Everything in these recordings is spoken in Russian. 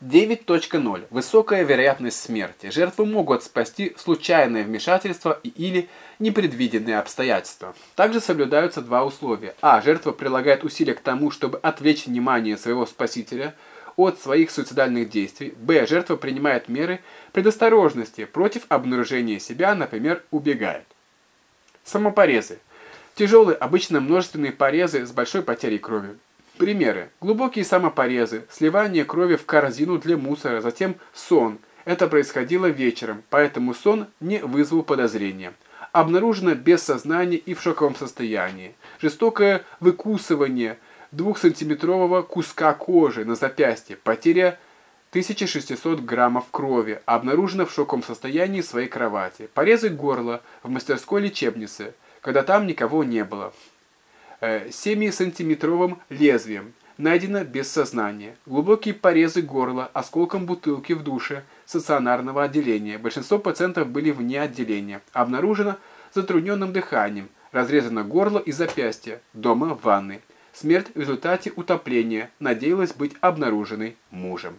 9.0. Высокая вероятность смерти. Жертву могут спасти случайное вмешательство и или непредвиденные обстоятельства. Также соблюдаются два условия. А. Жертва прилагает усилия к тому, чтобы отвлечь внимание своего спасителя от своих суицидальных действий. Б. Жертва принимает меры предосторожности против обнаружения себя, например, убегает. Самопорезы. Тяжелые, обычно множественные порезы с большой потерей крови. Примеры. Глубокие самопорезы, сливание крови в корзину для мусора, затем сон. Это происходило вечером, поэтому сон не вызвал подозрения. Обнаружено без сознания и в шоковом состоянии. Жестокое выкусывание двухсантиметрового куска кожи на запястье. Потеря 1600 граммов крови. Обнаружено в шоковом состоянии своей кровати. Порезы горла в мастерской лечебнице, когда там никого не было. 7-сантиметровым э, лезвием. Найдено без сознания. Глубокие порезы горла осколком бутылки в душе стационарного отделения. Большинство пациентов были вне отделения. Обнаружено затрудненным дыханием. Разрезано горло и запястье. Дома в ванной. Смерть в результате утопления надеялась быть обнаруженной мужем.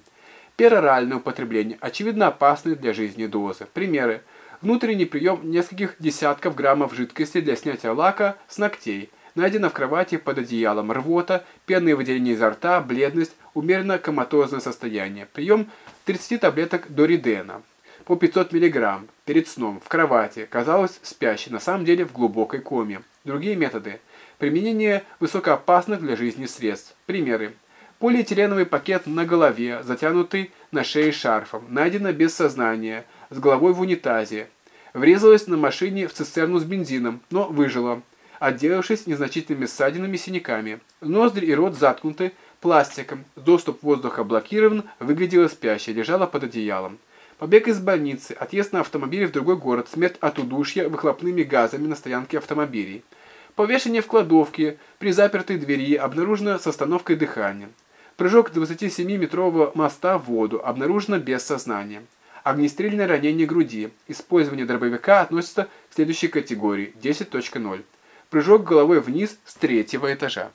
Пероральное употребление очевидно опасны для жизни дозы. Примеры. Внутренний прием нескольких десятков граммов жидкости для снятия лака с ногтей – Найдено в кровати под одеялом рвота, пенные выделения изо рта, бледность, умеренно коматозное состояние. Прием 30 таблеток доридена по 500 мг перед сном в кровати, казалось спящей, на самом деле в глубокой коме. Другие методы. Применение высокоопасных для жизни средств. Примеры. Полиэтиленовый пакет на голове, затянутый на шее шарфом, найдено без сознания, с головой в унитазе. Врезалась на машине в цистерну с бензином, но выжила отделавшись незначительными ссадинами и синяками. Ноздри и рот заткнуты пластиком, доступ воздуха блокирован, выглядела спящей, лежала под одеялом. Побег из больницы, отъезд на автомобиле в другой город, смерть от удушья выхлопными газами на стоянке автомобилей. Повешение в кладовке, при запертой двери, обнаружено с остановкой дыхания. Прыжок 27-метрового моста в воду, обнаружено без сознания. Огнестрельное ранение груди. Использование дробовика относится к следующей категории 10.0 прыжок головой вниз с третьего этажа.